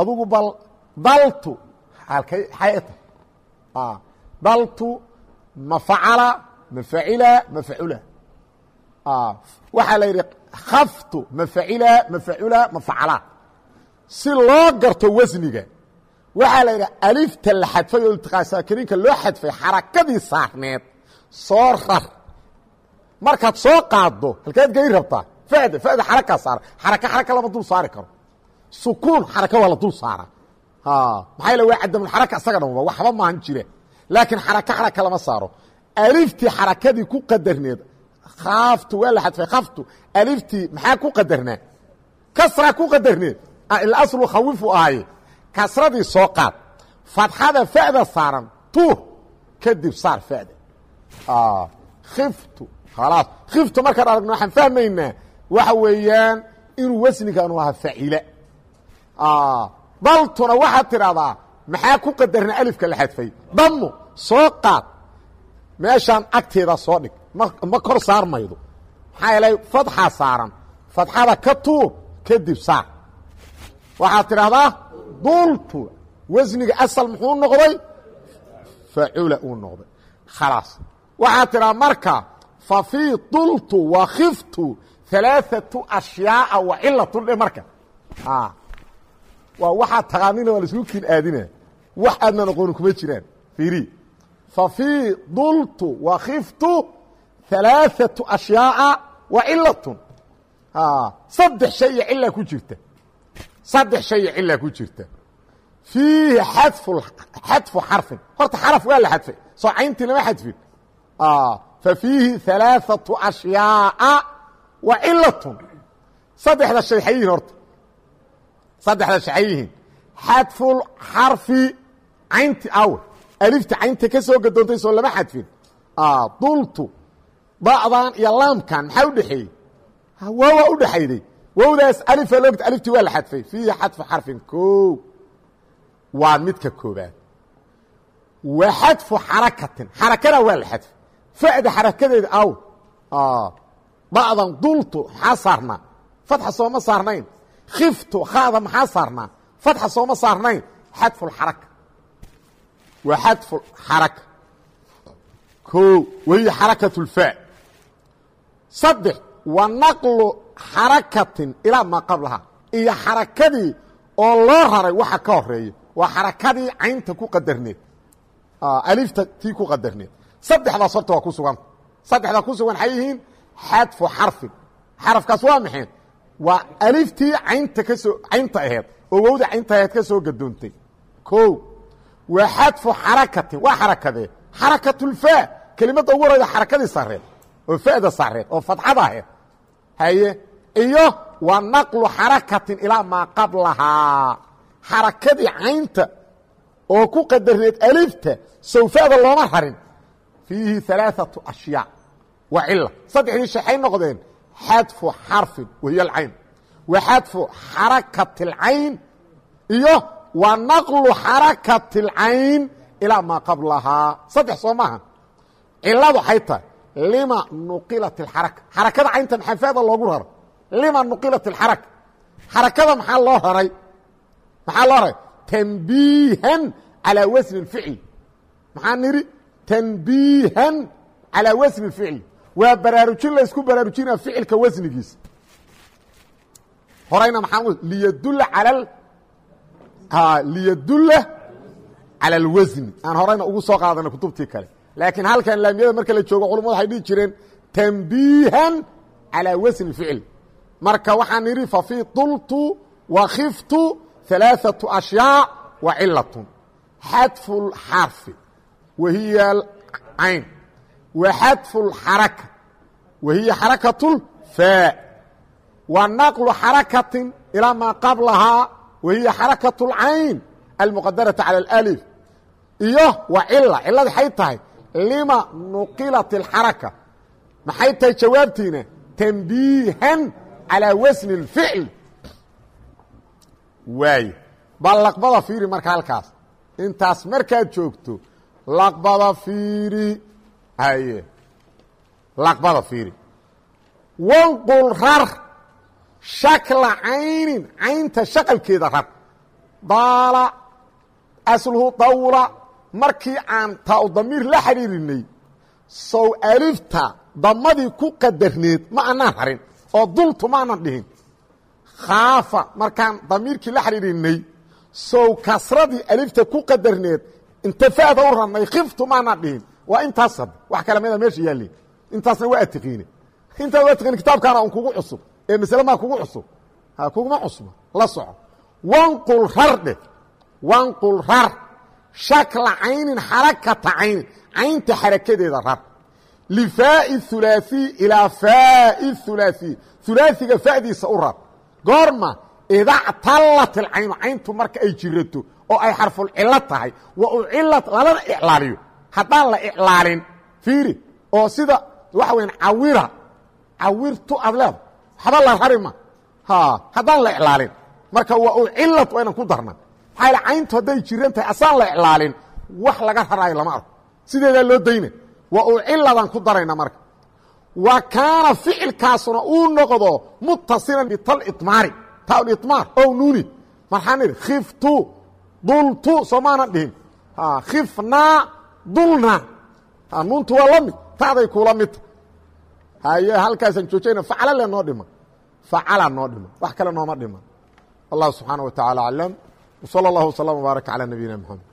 Adugu bal daltu alkay xay tahay. Daltu ma facala ma facila ma facula. Waxaa la yidhi khaftu ma facila ma facula ma facala. Si loo garto wasniga waxaa la yidhi alifta la xadfay oo iltiqaa saakiniinka loo xadfay xarakadii saarneed soo rar markaad soo qaaddo halkaad gey rabtaa fada fada xarakaa saara xaraka xaraka lama dul saari karo. Sukuun xaraka waa la dul saara. Maxaa yale waa cadamulxaraka isaga dhan waxba maahan jire laakiin xaraka xaraka lama saaro. Aliftii xarakadii ku qadarneed. Kaaftu waa la xadfay kaftu aliftii maxaa ku qadarnaa? Kasraa ku qadarneed. Ilaslu khawifu ahaye kasradii soo qaad. Fadxada fa'da saaran tuur. Kadib saar fa'da. Khiftu khalaas. Khiftu markaan aragno waxaan fahmaynaa waxa weeyaan inuu wasnigaanu ahaa facila daltuna waxaad tidhahdaa maxaa ku qadarna alifka la xadfay? Damo soo qaad. Meeshaan agteeda soo dhig. Ma kor saar maydo maxaa yeelay fadxaa saaran. Fadxada ka tuur kadib saar. Waxaad tidhahdaa dultu wasniga asal muxuu noqday? Facula uu noqday. Khalaas. Waxaad tidhaha marka fa fii dultu wa khiftu alaaatu ashyaaa wa cilatun dhe marka. Waa waxaad taqaanina waa la isku kin aadina wax aadnan aqooni kuma jiraan. Fiiri. Fa fii dultu wa khiftu ashyaaa wa cilatun saddex shay iyo cilaa ku jirta. Saddex shay iyo cilaa ku jirta. Fiihi xadfu xadfu xarfin. Horta xaraf waa la xadfay. Soo cayntii lama xadfin. Fa fiihi alaaatu ashyaaa wa cilatun saddexda shay xay horta. Saddexda shay xay yihiin xadful xarfi caynti aw alifta caynta ka soo gadoontay soo lama xadfin. Dultu ba'dan iyo laamkan maxaa u dhexeeyey? Waawa u dhexayday wowdaas alifa loogta aliftii waa la xadfay. Fiihi xadfu xarfin ko waa midka koobaad wa xadfu xarakatin xarakada waa la xadfay. Fa'da xarakadeeda aw ba'dan dultu maxaa saarnaa fatxa sooma saarnayn. Khiftu khaada maxaa saarnaa fatxa sooma saarnayn. Xadfu xaraka waa xadfu xaraka ko wahiya xarakat اlfaa saddex wa naqlu xarakatin ilaa maa qablaha. Iyo xarakadii oo loo raray waxa ka horreeya waa xarakadii caynta ku qadarneed. Alifta tii ku qadarneed. Saddexdaas horta waa ku suganta saddexdaa ku sugan waxay yihiin xadfu xarfin. Xarafkaas waa maxay? Waa aliftii caynta ka soo caynta aheed. Oo caynta aheed ka soo gadoontay. O waa xadfu xarakatin waa xarakadee xarakatulfaa kelimadda ugu horeyda xarakadii sareed oo fa'da sareed oo fadxada aheed haye iyo waa naqlu xarakatin ilaa maa qablahaa xarakadii caynta oo ku qadarneed alifta sawfada looma rarin fiihi alaaثaةu ashyaa waa cila saddexdii shaxay noqdeen xadfu xarfin wahiy alcayn wa xadfu xarakati اlcayn iyo wa naqlu xarakati اlcayn ilaa maa qablahaa saddex soo maaha ciladu waxay tahay lima nuqilat اxaraka xarakada caynta maxaa fada loogu raro lima nuqilat اxaraka xarakada maxaa loo raray maxaa loo raray tanbiihan calىa wasni اficl maxaa nidhi tanbiihan calىa wasni اficl waa baraarujin laysku baraarujinaa ficilka wasnigiisa horayna maxaa liyadula al liyadula calى اlwasni aan horayna ugu soo qaadana kutubtii kale laakiin halkan laamiyada marka la joogo culamadu waxay dhihi jireen tanbiihan calىa wasni ficl marka waxaan nidhi fafii tultu wa khiftu ثalaaثaةu ashyaa wa cilaة xadfu اlxarfi wa hiya cayn wa xadfu اlxaraka wa hiya xarakaة اlfaa wa naqlu xarakatin ilaa maa qablahaa wa hiya xarakaة اlcayn almuqadaraةa calى اlأlif iyo wa cila ciladi xay tahay lima nuqilat اlxaraka maxay tahay jawaabtiina tanbiihan calىa wasni اlficl waaye bal laqbada fiiri marka halkaas intaas markaad joogto laqbada fiiri haye laqbada fiiri wanqul rar shakla caynin caynta shaqalkeeda rar daala asluhu dawla markii aan taa u damiir la xidhiirinay sow alifta damadii ku qadarneed ma anaan rarin oo dultu ma anan dhihin. Khaafa markaan damiirkii la xidhiirinay sow kasradii alifta ku qadarneed inta fa'da u ranay khiftu maanaan dhihin. Waa intaas wax kale mida meesha yaalin. Intaasna waa atiqiine. Intaas waa tiqiine kitaabkaana un kugu cusub ee masle maa kugu cusub? Kuguma cusba. La soco. Wanqul rar dheh wanqul rar. Shakla caynin xarakata caynin. Caynta xarakadeeda rar. Lifaai hulaaثiy ilaa faai hulaaثiy hulaaiga fa'diisa u rar. Goorma idactallat ilcaynu cayntu marka ay jirato oo ay xarfulcilo tahay wa ucilat lalana iclaaliyo. Haddaan la iclaalin fiiri oo sida waxa weya cawira. Cawirtu aad leeda waxba la rari ma. Haddaan la iclaalin marka wa ucilat waa inaan ku darna maxaa cayntu hadday jiran tahay asaan la iclaalin wax laga raraayo lama arko. Sideedaa loo dayna wa uciladaan ku darayna marka. Wa kaana ficilkaasuna uu noqdo mutasilan bital imaari taalimaar ow nuuni. Maxaan idhi khiftu dultu soo maanan dhihin. Khifnaa dulnaa. Nuuntu waa la mid. Ta'day kuula midta haye halkaasaan joojayna faclale noo dhima. Facala noo dhima. Wax kale nooma dhima. Wallahu subxaana wa tacaala aclam wsala allahu wasalam wbaaraka calaa nabiyina mxamed